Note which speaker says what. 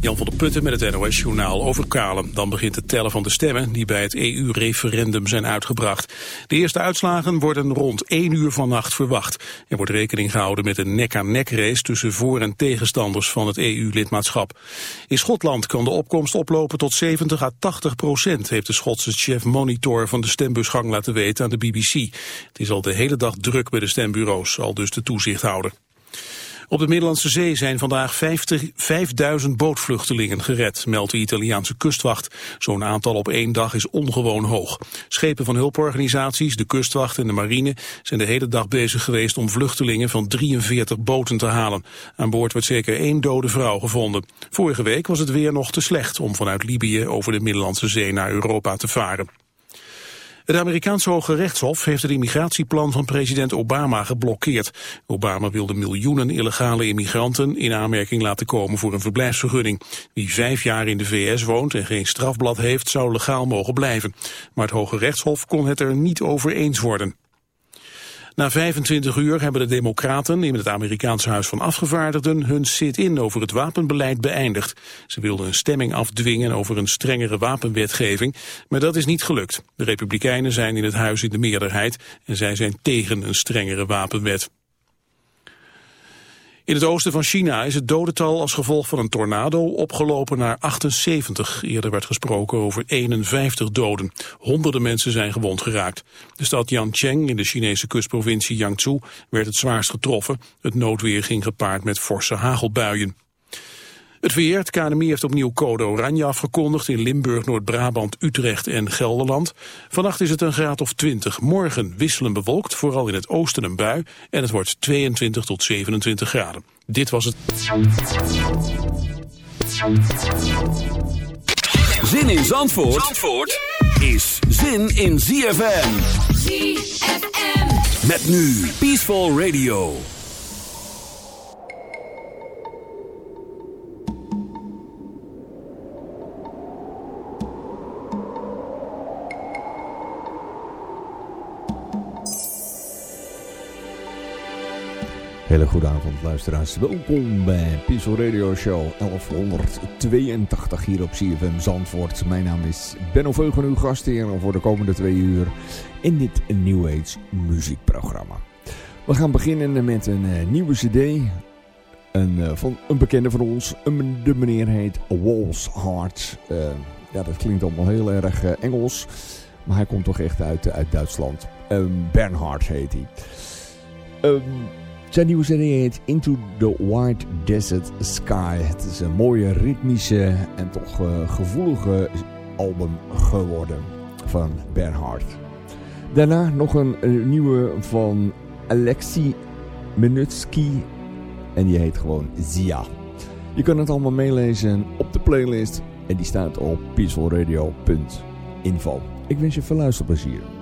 Speaker 1: Jan van der Putten met het NOS-journaal over Kalen. Dan begint het tellen van de stemmen die bij het EU-referendum zijn uitgebracht. De eerste uitslagen worden rond 1 uur vannacht verwacht. Er wordt rekening gehouden met een nek-aan-nek-race tussen voor- en tegenstanders van het EU-lidmaatschap. In Schotland kan de opkomst oplopen tot 70 à 80 procent, heeft de Schotse chef monitor van de stembusgang laten weten aan de BBC. Het is al de hele dag druk bij de stembureaus, al dus de toezichthouder. Op de Middellandse Zee zijn vandaag 50, 5000 bootvluchtelingen gered, meldt de Italiaanse kustwacht. Zo'n aantal op één dag is ongewoon hoog. Schepen van hulporganisaties, de kustwacht en de marine zijn de hele dag bezig geweest om vluchtelingen van 43 boten te halen. Aan boord werd zeker één dode vrouw gevonden. Vorige week was het weer nog te slecht om vanuit Libië over de Middellandse Zee naar Europa te varen. Het Amerikaanse Hoge Rechtshof heeft het immigratieplan van president Obama geblokkeerd. Obama wilde miljoenen illegale immigranten in aanmerking laten komen voor een verblijfsvergunning. Wie vijf jaar in de VS woont en geen strafblad heeft, zou legaal mogen blijven. Maar het Hoge Rechtshof kon het er niet over eens worden. Na 25 uur hebben de democraten in het Amerikaanse Huis van Afgevaardigden hun sit-in over het wapenbeleid beëindigd. Ze wilden een stemming afdwingen over een strengere wapenwetgeving, maar dat is niet gelukt. De republikeinen zijn in het huis in de meerderheid en zij zijn tegen een strengere wapenwet. In het oosten van China is het dodental als gevolg van een tornado opgelopen naar 78. Eerder werd gesproken over 51 doden. Honderden mensen zijn gewond geraakt. De stad Yancheng in de Chinese kustprovincie Jiangsu werd het zwaarst getroffen. Het noodweer ging gepaard met forse hagelbuien. Het weer, het KNMI heeft opnieuw code oranje afgekondigd in Limburg, Noord-Brabant, Utrecht en Gelderland. Vannacht is het een graad of 20. Morgen wisselen bewolkt, vooral in het oosten een bui. En het wordt 22 tot 27 graden. Dit was het.
Speaker 2: Zin in Zandvoort, Zandvoort is zin in ZFM.
Speaker 3: ZFM.
Speaker 2: Met nu Peaceful Radio.
Speaker 4: Hele goede avond luisteraars. Welkom bij Peaceful Radio Show 1182 hier op CFM Zandvoort. Mijn naam is Benno Veugen, uw gastheer voor de komende twee uur in dit New Age muziekprogramma. We gaan beginnen met een uh, nieuwe cd een, uh, van een bekende van ons. De meneer heet Walls Heart. Uh, ja, dat klinkt allemaal heel erg Engels, maar hij komt toch echt uit, uit Duitsland. Um, Bernhard heet hij. Um, zijn nieuwe serie heet Into the White Desert Sky. Het is een mooie, ritmische en toch uh, gevoelige album geworden van Bernhard. Daarna nog een, nieuwe van Alexei Minutsky en die heet gewoon Zia. Je kan het allemaal meelezen op de playlist en die staat op peacefulradio.info. Ik wens je veel luisterplezier.